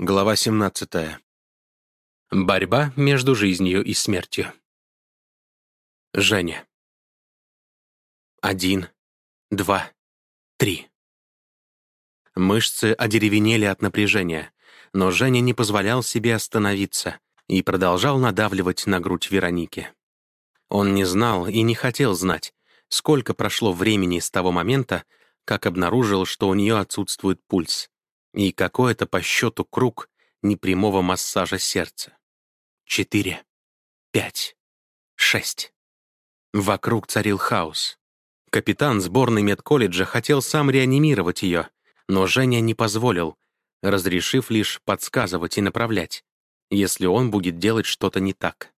Глава 17. Борьба между жизнью и смертью. Женя. Один, два, три. Мышцы одеревенели от напряжения, но Женя не позволял себе остановиться и продолжал надавливать на грудь Вероники. Он не знал и не хотел знать, сколько прошло времени с того момента, как обнаружил, что у нее отсутствует пульс и какой это по счету круг непрямого массажа сердца. Четыре, пять, шесть. Вокруг царил хаос. Капитан сборной медколледжа хотел сам реанимировать ее, но Женя не позволил, разрешив лишь подсказывать и направлять, если он будет делать что-то не так.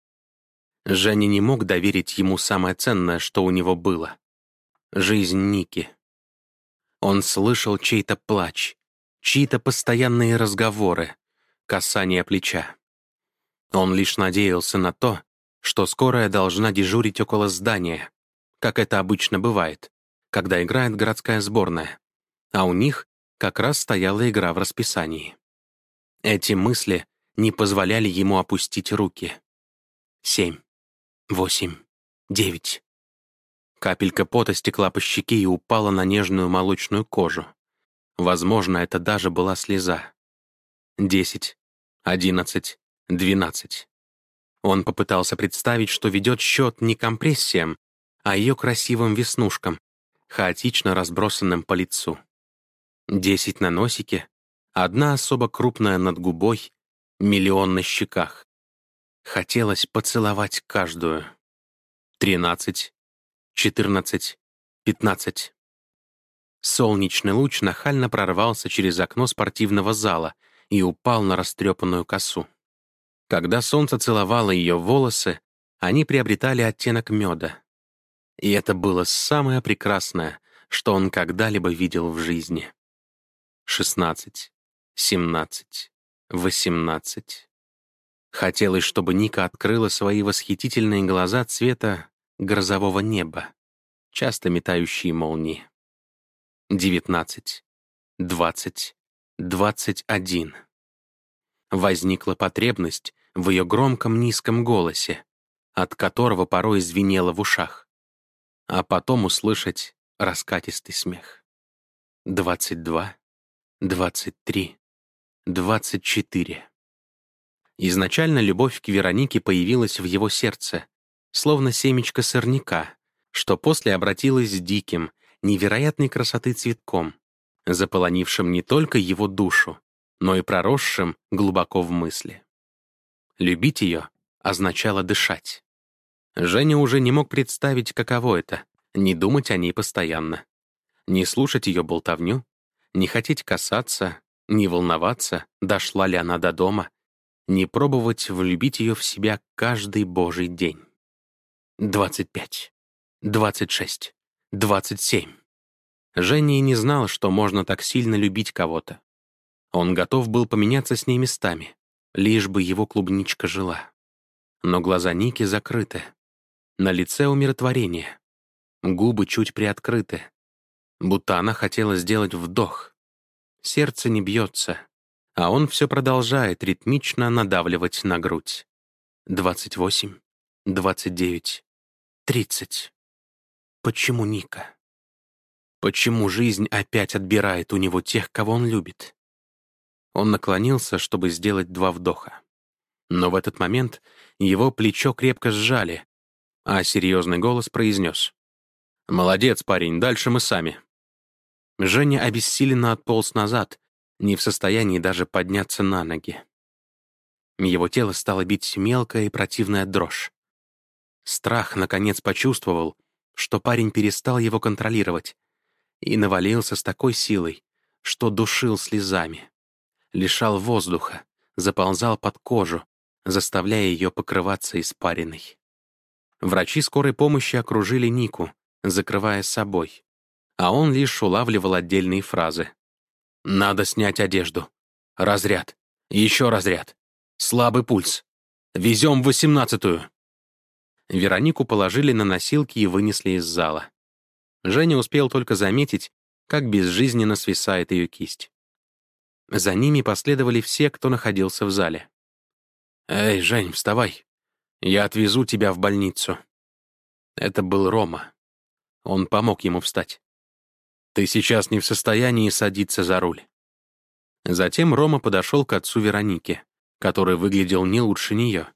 Женя не мог доверить ему самое ценное, что у него было — жизнь Ники. Он слышал чей-то плач, чьи-то постоянные разговоры, касание плеча. Он лишь надеялся на то, что скорая должна дежурить около здания, как это обычно бывает, когда играет городская сборная, а у них как раз стояла игра в расписании. Эти мысли не позволяли ему опустить руки. Семь, восемь, девять. Капелька пота стекла по щеке и упала на нежную молочную кожу. Возможно, это даже была слеза. Десять, одиннадцать, двенадцать. Он попытался представить, что ведет счет не компрессиям, а ее красивым веснушкам, хаотично разбросанным по лицу. Десять на носике, одна особо крупная над губой, миллион на щеках. Хотелось поцеловать каждую. Тринадцать, четырнадцать, пятнадцать. Солнечный луч нахально прорвался через окно спортивного зала и упал на растрепанную косу. Когда солнце целовало ее волосы, они приобретали оттенок меда. И это было самое прекрасное, что он когда-либо видел в жизни. Шестнадцать, семнадцать, восемнадцать. Хотелось, чтобы Ника открыла свои восхитительные глаза цвета грозового неба, часто метающие молнии. Девятнадцать, двадцать, двадцать один. Возникла потребность в ее громком низком голосе, от которого порой звенело в ушах, а потом услышать раскатистый смех. Двадцать два, двадцать три, двадцать четыре. Изначально любовь к Веронике появилась в его сердце, словно семечко сорняка, что после обратилось диким, невероятной красоты цветком, заполонившим не только его душу, но и проросшим глубоко в мысли. Любить ее означало дышать. Женя уже не мог представить, каково это — не думать о ней постоянно, не слушать ее болтовню, не хотеть касаться, не волноваться, дошла ли она до дома, не пробовать влюбить ее в себя каждый божий день. Двадцать пять, двадцать шесть. 27. Женя не знал, что можно так сильно любить кого-то. Он готов был поменяться с ней местами, лишь бы его клубничка жила. Но глаза Ники закрыты. На лице умиротворение. Губы чуть приоткрыты. Будто она хотела сделать вдох. Сердце не бьется, а он все продолжает ритмично надавливать на грудь. 28, 29, 30. Почему Ника? Почему жизнь опять отбирает у него тех, кого он любит? Он наклонился, чтобы сделать два вдоха. Но в этот момент его плечо крепко сжали, а серьезный голос произнес. «Молодец, парень, дальше мы сами». Женя обессиленно отполз назад, не в состоянии даже подняться на ноги. Его тело стало бить мелкая и противная дрожь. Страх, наконец, почувствовал, что парень перестал его контролировать и навалился с такой силой, что душил слезами, лишал воздуха, заползал под кожу, заставляя ее покрываться испариной. Врачи скорой помощи окружили Нику, закрывая собой, а он лишь улавливал отдельные фразы. «Надо снять одежду. Разряд. Еще разряд. Слабый пульс. Везем восемнадцатую». Веронику положили на носилки и вынесли из зала. Женя успел только заметить, как безжизненно свисает ее кисть. За ними последовали все, кто находился в зале. «Эй, Жень, вставай. Я отвезу тебя в больницу». Это был Рома. Он помог ему встать. «Ты сейчас не в состоянии садиться за руль». Затем Рома подошел к отцу Вероники, который выглядел не лучше нее.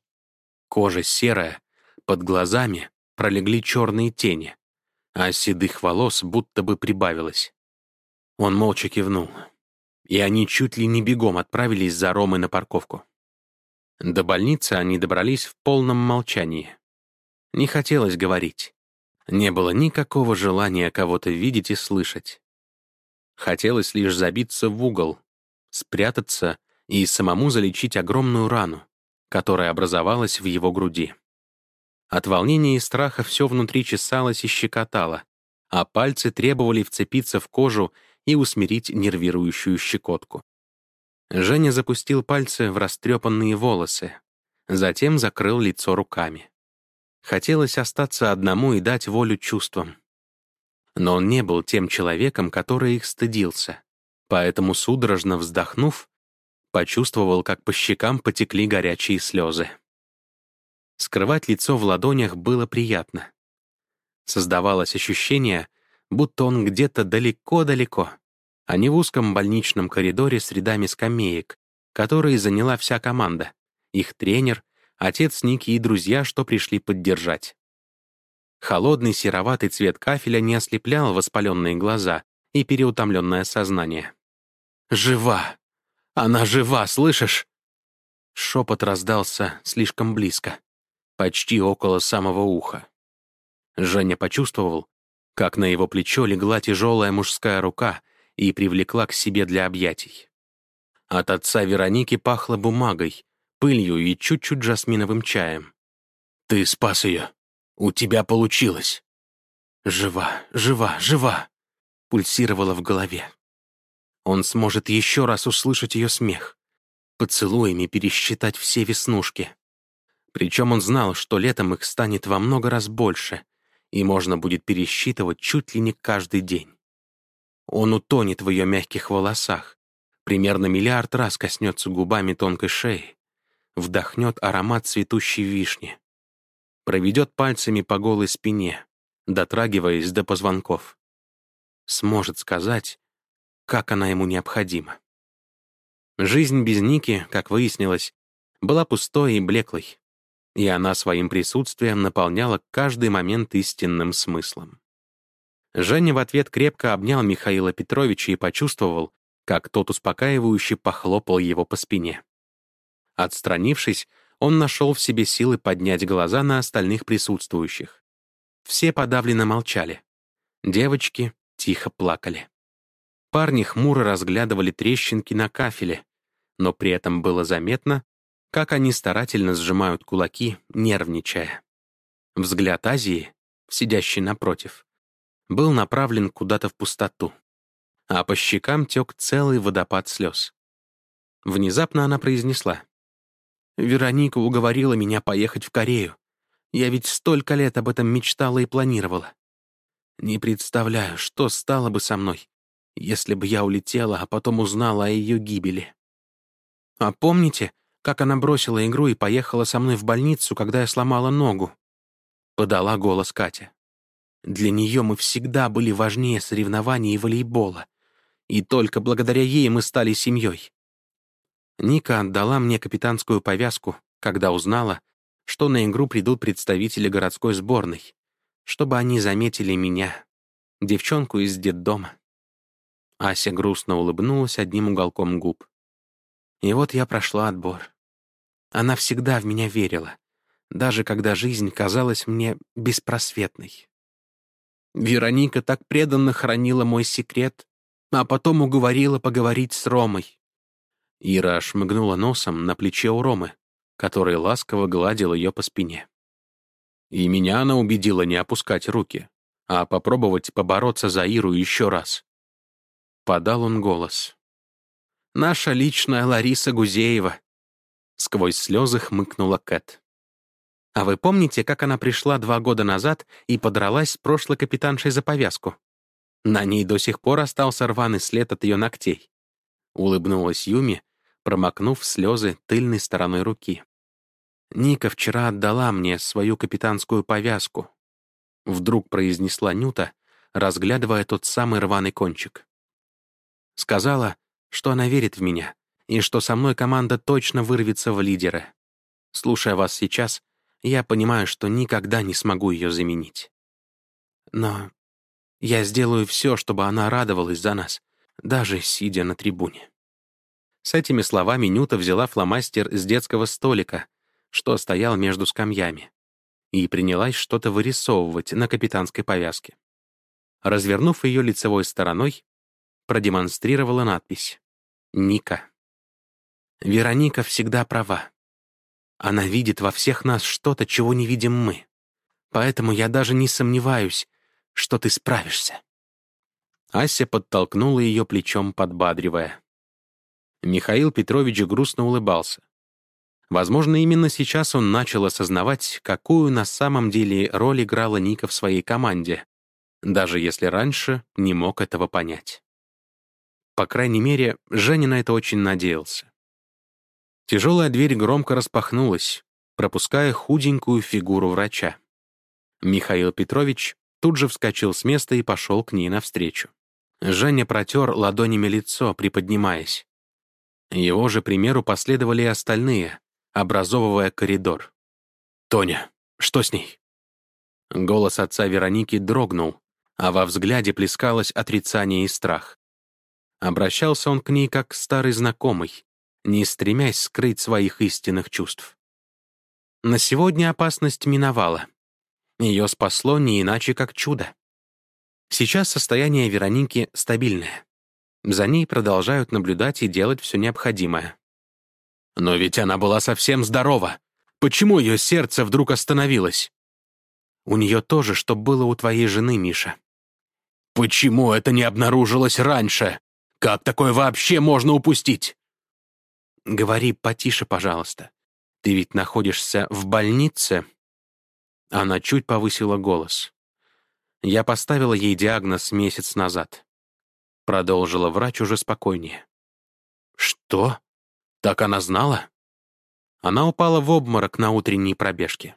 Кожа серая, под глазами пролегли черные тени, а седых волос будто бы прибавилось. Он молча кивнул, и они чуть ли не бегом отправились за Ромой на парковку. До больницы они добрались в полном молчании. Не хотелось говорить. Не было никакого желания кого-то видеть и слышать. Хотелось лишь забиться в угол, спрятаться и самому залечить огромную рану, которая образовалась в его груди. От волнения и страха все внутри чесалось и щекотало, а пальцы требовали вцепиться в кожу и усмирить нервирующую щекотку. Женя запустил пальцы в растрепанные волосы, затем закрыл лицо руками. Хотелось остаться одному и дать волю чувствам. Но он не был тем человеком, который их стыдился, поэтому, судорожно вздохнув, почувствовал, как по щекам потекли горячие слезы. Скрывать лицо в ладонях было приятно. Создавалось ощущение, будто он где-то далеко-далеко, а не в узком больничном коридоре с рядами скамеек, которые заняла вся команда, их тренер, отец Ники и друзья, что пришли поддержать. Холодный сероватый цвет кафеля не ослеплял воспаленные глаза и переутомленное сознание. «Жива! Она жива, слышишь?» Шепот раздался слишком близко, почти около самого уха. Женя почувствовал, как на его плечо легла тяжелая мужская рука и привлекла к себе для объятий. От отца Вероники пахло бумагой, пылью и чуть-чуть жасминовым чаем. «Ты спас ее. У тебя получилось». «Жива, жива, жива!» пульсировала в голове. Он сможет еще раз услышать ее смех, поцелуями пересчитать все веснушки. Причем он знал, что летом их станет во много раз больше, и можно будет пересчитывать чуть ли не каждый день. Он утонет в ее мягких волосах, примерно миллиард раз коснется губами тонкой шеи, вдохнет аромат цветущей вишни, проведет пальцами по голой спине, дотрагиваясь до позвонков. Сможет сказать, как она ему необходима. Жизнь без Ники, как выяснилось, была пустой и блеклой, и она своим присутствием наполняла каждый момент истинным смыслом. Женя в ответ крепко обнял Михаила Петровича и почувствовал, как тот успокаивающе похлопал его по спине. Отстранившись, он нашел в себе силы поднять глаза на остальных присутствующих. Все подавленно молчали. Девочки тихо плакали. Парни хмуро разглядывали трещинки на кафеле, но при этом было заметно, как они старательно сжимают кулаки, нервничая. Взгляд Азии, сидящий напротив, был направлен куда-то в пустоту, а по щекам тек целый водопад слез. Внезапно она произнесла. «Вероника уговорила меня поехать в Корею. Я ведь столько лет об этом мечтала и планировала. Не представляю, что стало бы со мной, если бы я улетела, а потом узнала о ее гибели. А помните, как она бросила игру и поехала со мной в больницу, когда я сломала ногу?» Подала голос Катя. Для нее мы всегда были важнее соревнований и волейбола. И только благодаря ей мы стали семьей. Ника отдала мне капитанскую повязку, когда узнала, что на игру придут представители городской сборной, чтобы они заметили меня, девчонку из детдома. Ася грустно улыбнулась одним уголком губ. И вот я прошла отбор. Она всегда в меня верила, даже когда жизнь казалась мне беспросветной. Вероника так преданно хранила мой секрет, а потом уговорила поговорить с Ромой. Ира шмыгнула носом на плече у Ромы, который ласково гладил ее по спине. И меня она убедила не опускать руки, а попробовать побороться за Иру еще раз. Подал он голос. «Наша личная Лариса Гузеева», — сквозь слезы хмыкнула Кэт. А вы помните, как она пришла два года назад и подралась с прошлой капитаншей за повязку? На ней до сих пор остался рваный след от ее ногтей. — улыбнулась Юми, промокнув слезы тыльной стороной руки. «Ника вчера отдала мне свою капитанскую повязку», — вдруг произнесла Нюта, разглядывая тот самый рваный кончик. Сказала, что она верит в меня и что со мной команда точно вырвется в лидеры. Слушая вас сейчас, я понимаю, что никогда не смогу ее заменить. Но я сделаю все, чтобы она радовалась за нас, даже сидя на трибуне. С этими словами Нюта взяла фломастер с детского столика, что стоял между скамьями, и принялась что-то вырисовывать на капитанской повязке. Развернув ее лицевой стороной, продемонстрировала надпись «Ника». Вероника всегда права. Она видит во всех нас что-то, чего не видим мы. Поэтому я даже не сомневаюсь, что ты справишься». Ася подтолкнула ее плечом, подбадривая. Михаил Петрович грустно улыбался. Возможно, именно сейчас он начал осознавать, какую на самом деле роль играла Ника в своей команде, даже если раньше не мог этого понять. По крайней мере, Женя на это очень надеялся. Тяжелая дверь громко распахнулась, пропуская худенькую фигуру врача. Михаил Петрович тут же вскочил с места и пошел к ней навстречу. Женя протер ладонями лицо, приподнимаясь. Его же примеру последовали и остальные, образовывая коридор. «Тоня, что с ней?» Голос отца Вероники дрогнул, а во взгляде плескалось отрицание и страх. Обращался он к ней как старый знакомый, не стремясь скрыть своих истинных чувств. На сегодня опасность миновала. Ее спасло не иначе, как чудо. Сейчас состояние Вероники стабильное. За ней продолжают наблюдать и делать все необходимое. Но ведь она была совсем здорова. Почему ее сердце вдруг остановилось? У нее тоже, что было у твоей жены, Миша. Почему это не обнаружилось раньше? Как такое вообще можно упустить? Говори потише, пожалуйста. Ты ведь находишься в больнице?» Она чуть повысила голос. Я поставила ей диагноз месяц назад. Продолжила врач уже спокойнее. «Что? Так она знала?» Она упала в обморок на утренней пробежке.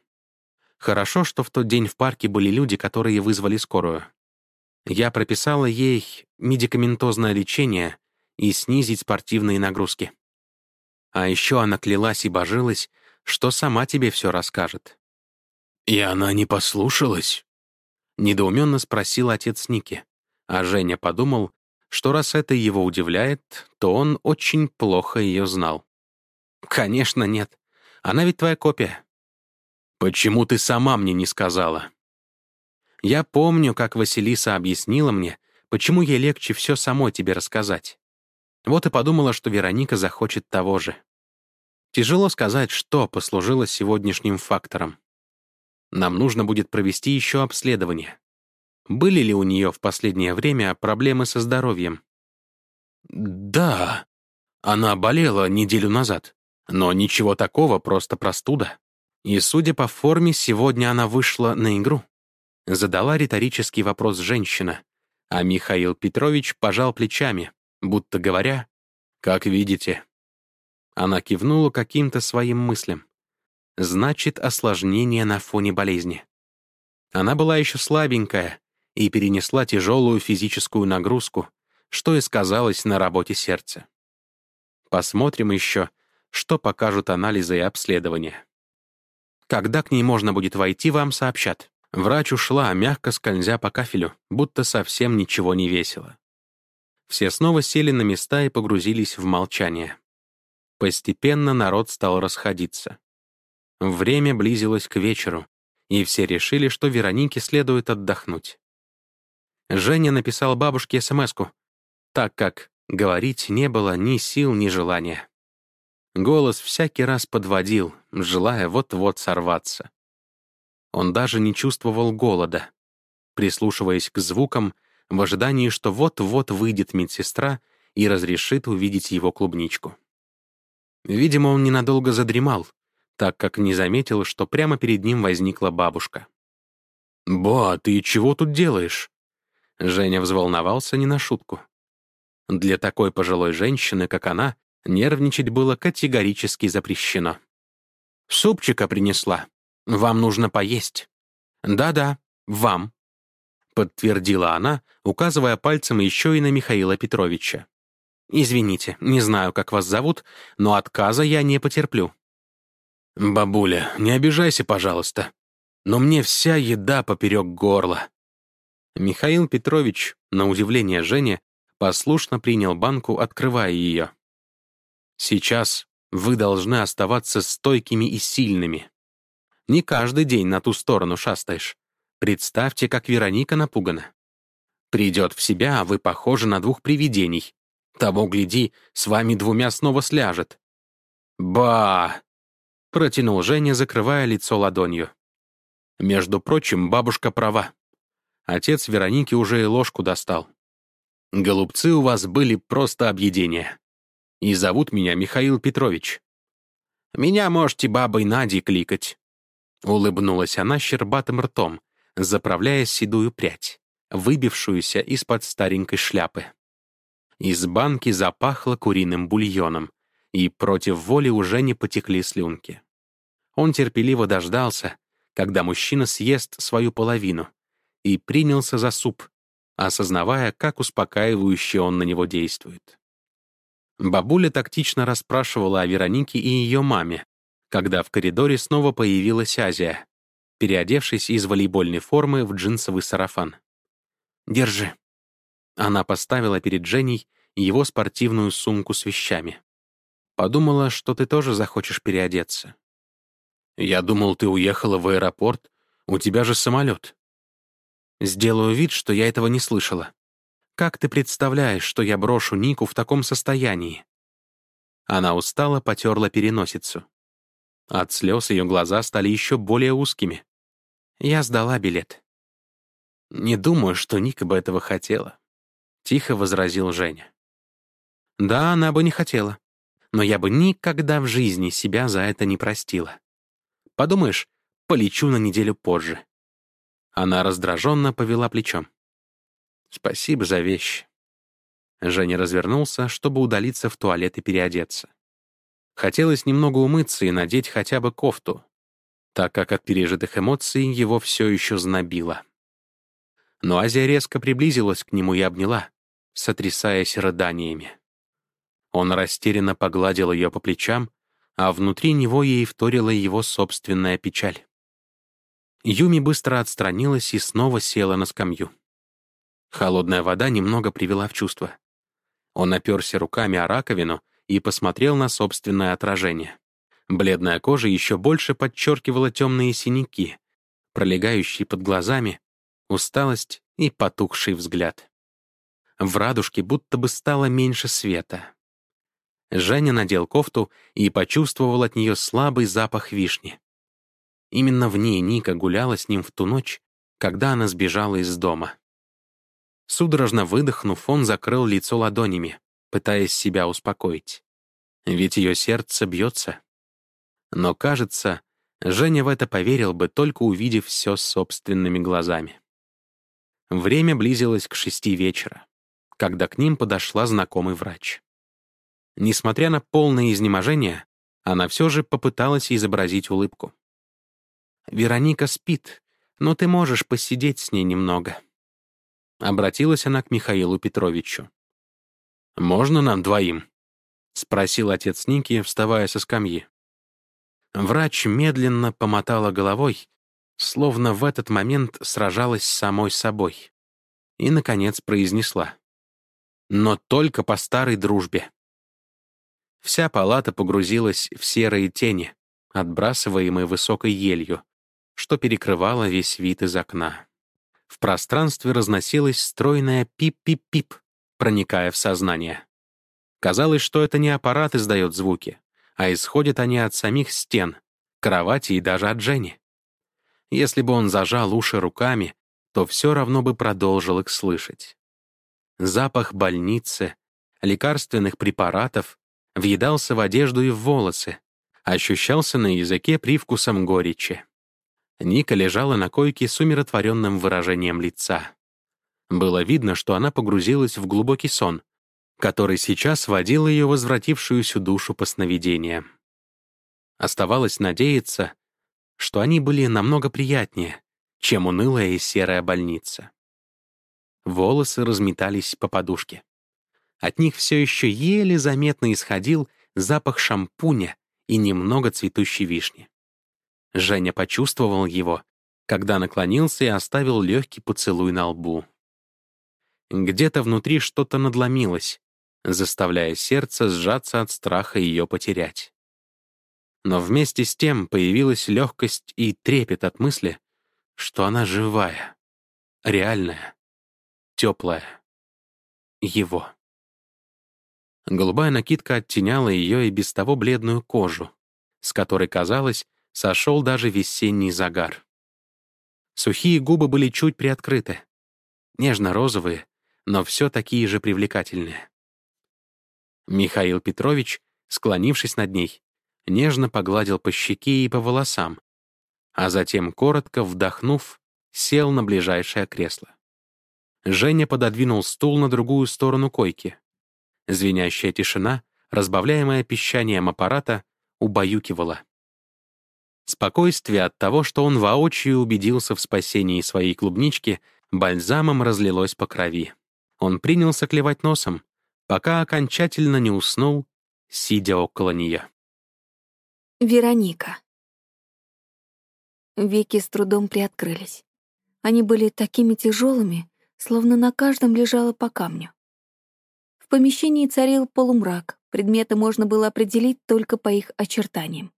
Хорошо, что в тот день в парке были люди, которые вызвали скорую. Я прописала ей медикаментозное лечение и снизить спортивные нагрузки. А еще она клялась и божилась, что сама тебе все расскажет. «И она не послушалась?» Недоуменно спросил отец Ники, а Женя подумал, что раз это его удивляет, то он очень плохо ее знал. «Конечно нет. Она ведь твоя копия». «Почему ты сама мне не сказала?» «Я помню, как Василиса объяснила мне, почему ей легче все самой тебе рассказать. Вот и подумала, что Вероника захочет того же. Тяжело сказать, что послужило сегодняшним фактором. Нам нужно будет провести еще обследование. Были ли у нее в последнее время проблемы со здоровьем? Да, она болела неделю назад, но ничего такого, просто простуда. И, судя по форме, сегодня она вышла на игру. Задала риторический вопрос женщина, а Михаил Петрович пожал плечами, будто говоря, «Как видите, она кивнула каким-то своим мыслям. Значит, осложнение на фоне болезни. Она была еще слабенькая и перенесла тяжелую физическую нагрузку, что и сказалось на работе сердца. Посмотрим еще, что покажут анализы и обследования. Когда к ней можно будет войти, вам сообщат. Врач ушла, мягко скользя по кафелю, будто совсем ничего не весело. Все снова сели на места и погрузились в молчание. Постепенно народ стал расходиться. Время близилось к вечеру, и все решили, что Веронике следует отдохнуть. Женя написал бабушке смс так как говорить не было ни сил, ни желания. Голос всякий раз подводил, желая вот-вот сорваться. Он даже не чувствовал голода, прислушиваясь к звукам в ожидании, что вот-вот выйдет медсестра и разрешит увидеть его клубничку. Видимо, он ненадолго задремал, так как не заметил, что прямо перед ним возникла бабушка. «Ба, ты чего тут делаешь?» Женя взволновался не на шутку. Для такой пожилой женщины, как она, нервничать было категорически запрещено. «Супчика принесла. Вам нужно поесть». «Да-да, вам», — подтвердила она, указывая пальцем еще и на Михаила Петровича. «Извините, не знаю, как вас зовут, но отказа я не потерплю». «Бабуля, не обижайся, пожалуйста, но мне вся еда поперек горла». Михаил Петрович, на удивление Жене, послушно принял банку, открывая ее. «Сейчас вы должны оставаться стойкими и сильными. Не каждый день на ту сторону шастаешь. Представьте, как Вероника напугана. Придет в себя, а вы похожи на двух привидений. Того, гляди, с вами двумя снова сляжет. «Ба!» — протянул Женя, закрывая лицо ладонью. Между прочим, бабушка права. Отец Вероники уже и ложку достал. Голубцы у вас были просто объедения. И зовут меня Михаил Петрович. Меня можете бабой Надей кликать. Улыбнулась она щербатым ртом, заправляя седую прядь, выбившуюся из-под старенькой шляпы. Из банки запахло куриным бульоном, и против воли уже не потекли слюнки. Он терпеливо дождался, когда мужчина съест свою половину, и принялся за суп, осознавая, как успокаивающе он на него действует. Бабуля тактично расспрашивала о Веронике и ее маме, когда в коридоре снова появилась Азия, переодевшись из волейбольной формы в джинсовый сарафан. «Держи». Она поставила перед Женей его спортивную сумку с вещами. Подумала, что ты тоже захочешь переодеться. «Я думал, ты уехала в аэропорт. У тебя же самолет». Сделаю вид, что я этого не слышала. Как ты представляешь, что я брошу Нику в таком состоянии?» Она устало потерла переносицу. От слез ее глаза стали еще более узкими. Я сдала билет. «Не думаю, что Ника бы этого хотела», — тихо возразил Женя. «Да, она бы не хотела. Но я бы никогда в жизни себя за это не простила. Подумаешь, полечу на неделю позже. Она раздраженно повела плечом. «Спасибо за вещь». Женя развернулся, чтобы удалиться в туалет и переодеться. Хотелось немного умыться и надеть хотя бы кофту, так как от пережитых эмоций его все еще знобило. Но Азия резко приблизилась к нему и обняла, сотрясаясь рыданиями. Он растерянно погладил ее по плечам, а внутри него ей вторила его собственная печаль. Юми быстро отстранилась и снова села на скамью. Холодная вода немного привела в чувство. Он оперся руками о раковину и посмотрел на собственное отражение. Бледная кожа еще больше подчеркивала темные синяки, пролегающие под глазами, усталость и потухший взгляд. В радужке будто бы стало меньше света. Женя надел кофту и почувствовал от нее слабый запах вишни. Именно в ней Ника гуляла с ним в ту ночь, когда она сбежала из дома. Судорожно выдохнув, он закрыл лицо ладонями, пытаясь себя успокоить. Ведь ее сердце бьется. Но, кажется, Женя в это поверил бы, только увидев все собственными глазами. Время близилось к шести вечера, когда к ним подошла знакомый врач. Несмотря на полное изнеможение, она все же попыталась изобразить улыбку. Вероника спит, но ты можешь посидеть с ней немного». Обратилась она к Михаилу Петровичу. «Можно нам двоим?» — спросил отец Ники, вставая со скамьи. Врач медленно помотала головой, словно в этот момент сражалась с самой собой, и, наконец, произнесла. «Но только по старой дружбе». Вся палата погрузилась в серые тени, отбрасываемые высокой елью, что перекрывало весь вид из окна. В пространстве разносилось стройное пип-пип-пип, проникая в сознание. Казалось, что это не аппарат издает звуки, а исходят они от самих стен, кровати и даже от Жени. Если бы он зажал уши руками, то все равно бы продолжил их слышать. Запах больницы, лекарственных препаратов въедался в одежду и в волосы, ощущался на языке привкусом горечи. Ника лежала на койке с умиротворенным выражением лица. Было видно, что она погрузилась в глубокий сон, который сейчас водил ее возвратившуюся душу по сновидениям. Оставалось надеяться, что они были намного приятнее, чем унылая и серая больница. Волосы разметались по подушке. От них все еще еле заметно исходил запах шампуня и немного цветущей вишни. Женя почувствовал его, когда наклонился и оставил легкий поцелуй на лбу. Где-то внутри что-то надломилось, заставляя сердце сжаться от страха ее потерять. Но вместе с тем появилась легкость и трепет от мысли, что она живая, реальная, теплая, его. Голубая накидка оттеняла ее и без того бледную кожу, с которой, казалось, сошел даже весенний загар. Сухие губы были чуть приоткрыты, нежно-розовые, но все такие же привлекательные. Михаил Петрович, склонившись над ней, нежно погладил по щеке и по волосам, а затем, коротко вдохнув, сел на ближайшее кресло. Женя пододвинул стул на другую сторону койки. Звенящая тишина, разбавляемая пищанием аппарата, убаюкивала. Спокойствие от того, что он воочию убедился в спасении своей клубнички, бальзамом разлилось по крови. Он принялся клевать носом, пока окончательно не уснул, сидя около нее. Вероника. Веки с трудом приоткрылись. Они были такими тяжелыми, словно на каждом лежало по камню. В помещении царил полумрак, предметы можно было определить только по их очертаниям.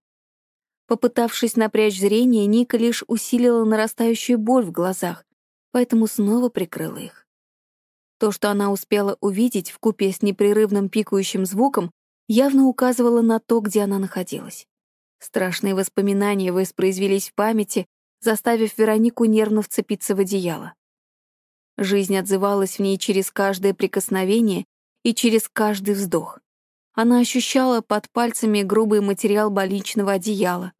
Попытавшись напрячь зрение, Ника лишь усилила нарастающую боль в глазах, поэтому снова прикрыла их. То, что она успела увидеть в купе с непрерывным пикающим звуком, явно указывало на то, где она находилась. Страшные воспоминания воспроизвелись в памяти, заставив Веронику нервно вцепиться в одеяло. Жизнь отзывалась в ней через каждое прикосновение и через каждый вздох. Она ощущала под пальцами грубый материал больничного одеяла,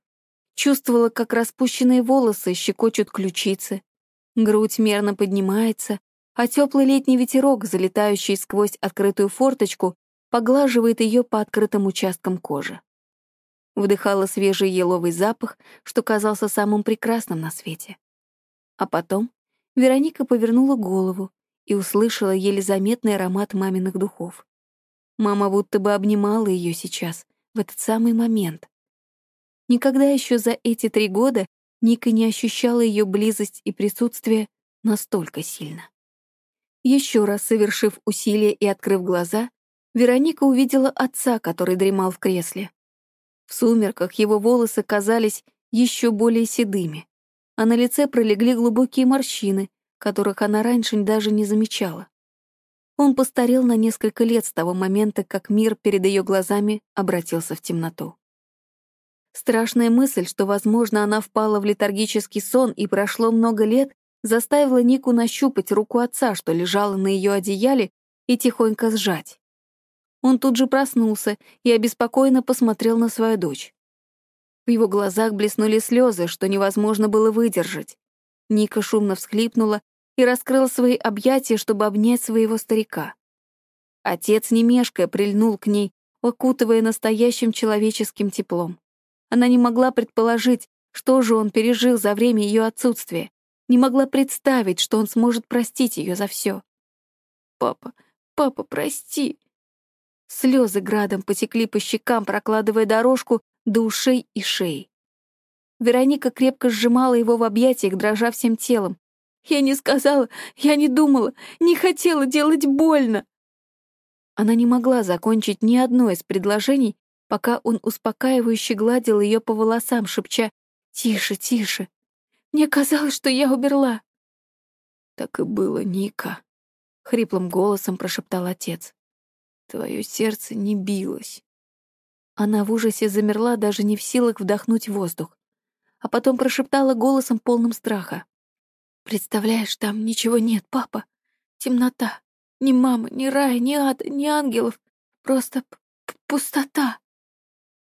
чувствовала, как распущенные волосы щекочут ключицы, грудь мерно поднимается, а теплый летний ветерок, залетающий сквозь открытую форточку, поглаживает ее по открытым участкам кожи. Вдыхала свежий еловый запах, что казался самым прекрасным на свете. А потом Вероника повернула голову и услышала еле заметный аромат маминых духов. Мама будто бы обнимала ее сейчас, в этот самый момент. Никогда еще за эти три года Ника не ощущала ее близость и присутствие настолько сильно. Еще раз совершив усилие и открыв глаза, Вероника увидела отца, который дремал в кресле. В сумерках его волосы казались еще более седыми, а на лице пролегли глубокие морщины, которых она раньше даже не замечала. Он постарел на несколько лет с того момента, как мир перед ее глазами обратился в темноту. Страшная мысль, что, возможно, она впала в летаргический сон и прошло много лет, заставила Нику нащупать руку отца, что лежала на ее одеяле, и тихонько сжать. Он тут же проснулся и обеспокоенно посмотрел на свою дочь. В его глазах блеснули слезы, что невозможно было выдержать. Ника шумно всхлипнула и раскрыла свои объятия, чтобы обнять своего старика. Отец, не мешкая, прильнул к ней, окутывая настоящим человеческим теплом. Она не могла предположить, что же он пережил за время ее отсутствия, не могла представить, что он сможет простить ее за все. «Папа, папа, прости!» Слезы градом потекли по щекам, прокладывая дорожку до ушей и шеи. Вероника крепко сжимала его в объятиях, дрожа всем телом. «Я не сказала, я не думала, не хотела делать больно!» Она не могла закончить ни одно из предложений, пока он успокаивающе гладил ее по волосам, шепча «Тише, тише, мне казалось, что я умерла». «Так и было, Ника», — хриплым голосом прошептал отец. «Твое сердце не билось». Она в ужасе замерла, даже не в силах вдохнуть воздух, а потом прошептала голосом полным страха. «Представляешь, там ничего нет, папа. Темнота. Ни мамы, ни рая, ни ада, ни ангелов. Просто пустота».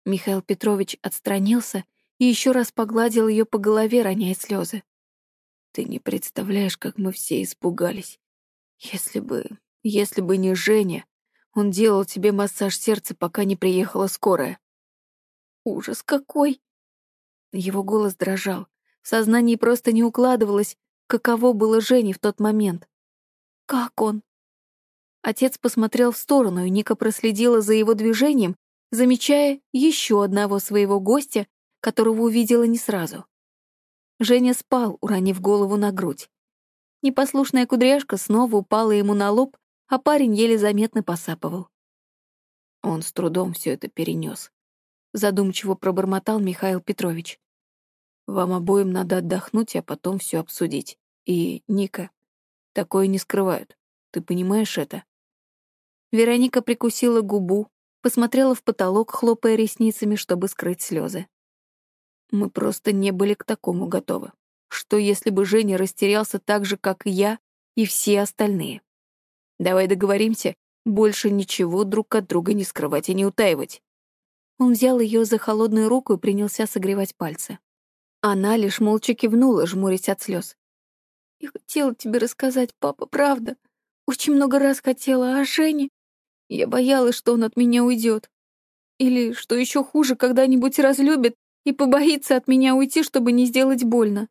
Михаил Петрович отстранился и еще раз погладил ее по голове, роняя слезы. «Ты не представляешь, как мы все испугались. Если бы... если бы не Женя, Он делал тебе массаж сердца, пока не приехала скорая. Ужас какой! Его голос дрожал. В сознании просто не укладывалось, каково было Жене в тот момент. Как он? Отец посмотрел в сторону, и Ника проследила за его движением, замечая еще одного своего гостя, которого увидела не сразу. Женя спал, уронив голову на грудь. Непослушная кудряшка снова упала ему на лоб, а парень еле заметно посапывал. Он с трудом все это перенес. Задумчиво пробормотал Михаил Петрович. Вам обоим надо отдохнуть, а потом все обсудить. И, Ника, такое не скрывают. Ты понимаешь это? Вероника прикусила губу, посмотрела в потолок, хлопая ресницами, чтобы скрыть слезы. Мы просто не были к такому готовы. Что если бы Женя растерялся так же, как и я и все остальные? Давай договоримся, больше ничего друг от друга не скрывать и не утаивать. Он взял ее за холодную руку и принялся согревать пальцы. Она лишь молча кивнула, жмурясь от слез. «Я хотела тебе рассказать, папа, правда. Очень много раз хотела, а Жене... Я боялась, что он от меня уйдет. Или, что еще хуже, когда-нибудь разлюбит и побоится от меня уйти, чтобы не сделать больно.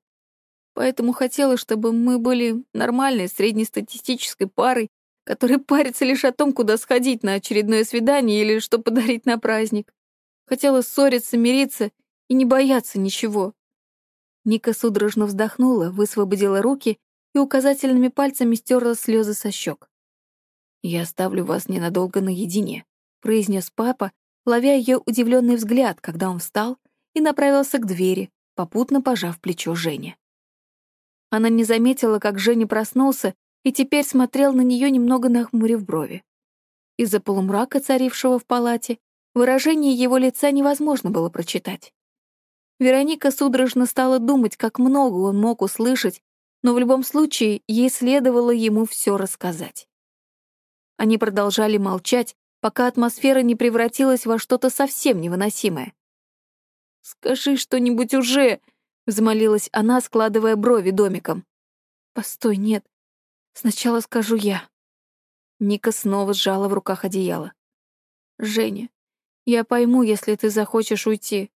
Поэтому хотела, чтобы мы были нормальной среднестатистической парой, который парится лишь о том, куда сходить на очередное свидание или что подарить на праздник. Хотела ссориться, мириться и не бояться ничего. Ника судорожно вздохнула, высвободила руки и указательными пальцами стерла слезы со щек. «Я оставлю вас ненадолго наедине», — произнес папа, ловя ее удивленный взгляд, когда он встал и направился к двери, попутно пожав плечо Жене. Она не заметила, как Женя проснулся и теперь смотрел на нее немного нахмурив брови. Из-за полумрака, царившего в палате, выражение его лица невозможно было прочитать. Вероника судорожно стала думать, как много он мог услышать, но в любом случае ей следовало ему все рассказать. Они продолжали молчать, пока атмосфера не превратилась во что-то совсем невыносимое. «Скажи что-нибудь уже!» — взмолилась она, складывая брови домиком. «Постой, нет, Сначала скажу я. Ника снова сжала в руках одеяло. Женя, я пойму, если ты захочешь уйти.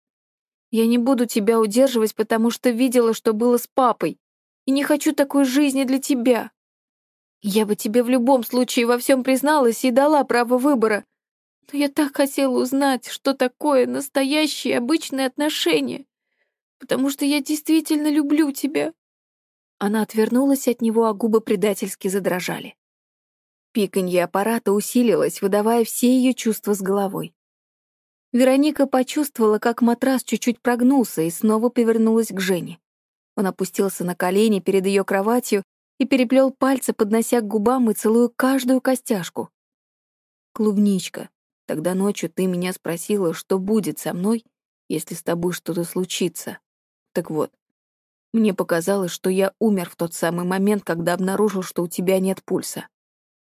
Я не буду тебя удерживать, потому что видела, что было с папой, и не хочу такой жизни для тебя. Я бы тебе в любом случае во всем призналась и дала право выбора. Но я так хотела узнать, что такое настоящие обычные отношения, потому что я действительно люблю тебя. Она отвернулась от него, а губы предательски задрожали. Пиканье аппарата усилилось, выдавая все ее чувства с головой. Вероника почувствовала, как матрас чуть-чуть прогнулся и снова повернулась к Жене. Он опустился на колени перед ее кроватью и переплел пальцы, поднося к губам и целуя каждую костяшку. «Клубничка, тогда ночью ты меня спросила, что будет со мной, если с тобой что-то случится. Так вот, мне показалось, что я умер в тот самый момент, когда обнаружил, что у тебя нет пульса.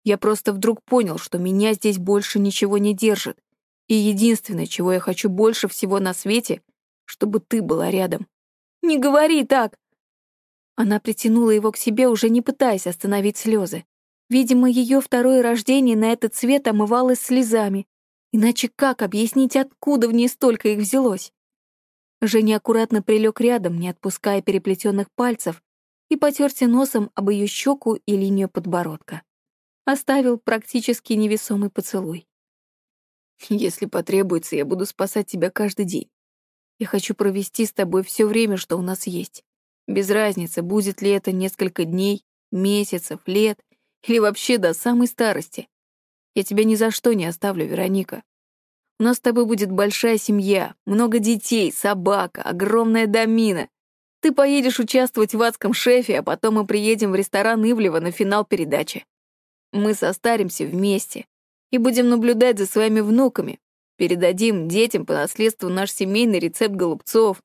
Я просто вдруг понял, что меня здесь больше ничего не держит. И единственное, чего я хочу больше всего на свете, чтобы ты была рядом. Не говори так! Она притянула его к себе, уже не пытаясь остановить слезы. Видимо, ее второе рождение на этот свет омывалось слезами. Иначе как объяснить, откуда в ней столько их взялось? Женя аккуратно прилег рядом, не отпуская переплетенных пальцев, и потерся носом об ее щеку и линию подбородка. Оставил практически невесомый поцелуй. «Если потребуется, я буду спасать тебя каждый день. Я хочу провести с тобой все время, что у нас есть. Без разницы, будет ли это несколько дней, месяцев, лет или вообще до самой старости. Я тебя ни за что не оставлю, Вероника. У нас с тобой будет большая семья, много детей, собака, огромная домина. Ты поедешь участвовать в адском шефе, а потом мы приедем в ресторан Ивлева на финал передачи. Мы состаримся вместе и будем наблюдать за своими внуками. Передадим детям по наследству наш семейный рецепт голубцов.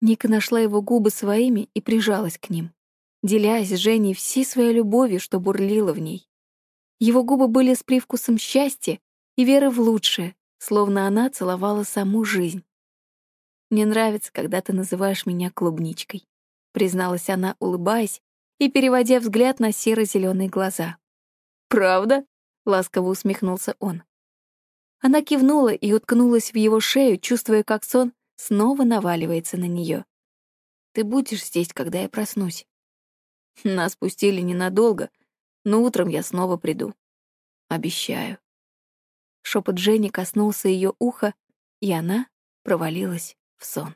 Ника нашла его губы своими и прижалась к ним, делясь с Женей всей своей любовью, что бурлила в ней. Его губы были с привкусом счастья и веры в лучшее, словно она целовала саму жизнь. «Мне нравится, когда ты называешь меня клубничкой», — призналась она, улыбаясь и переводя взгляд на серо-зеленые глаза. «Правда?» — ласково усмехнулся он. Она кивнула и уткнулась в его шею, чувствуя, как сон снова наваливается на нее. «Ты будешь здесь, когда я проснусь?» «Нас пустили ненадолго, но утром я снова приду. Обещаю». Шепот Жени коснулся ее уха, и она провалилась в сон.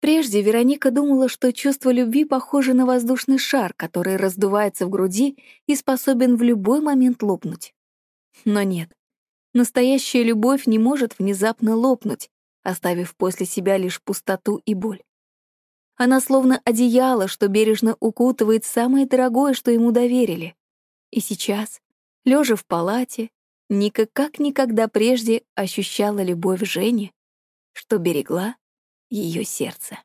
Прежде Вероника думала, что чувство любви похоже на воздушный шар, который раздувается в груди и способен в любой момент лопнуть. Но нет, настоящая любовь не может внезапно лопнуть, оставив после себя лишь пустоту и боль. Она словно одеяло, что бережно укутывает самое дорогое, что ему доверили. И сейчас, лежа в палате, Ника как никогда прежде ощущала любовь Жени, что берегла ее сердце.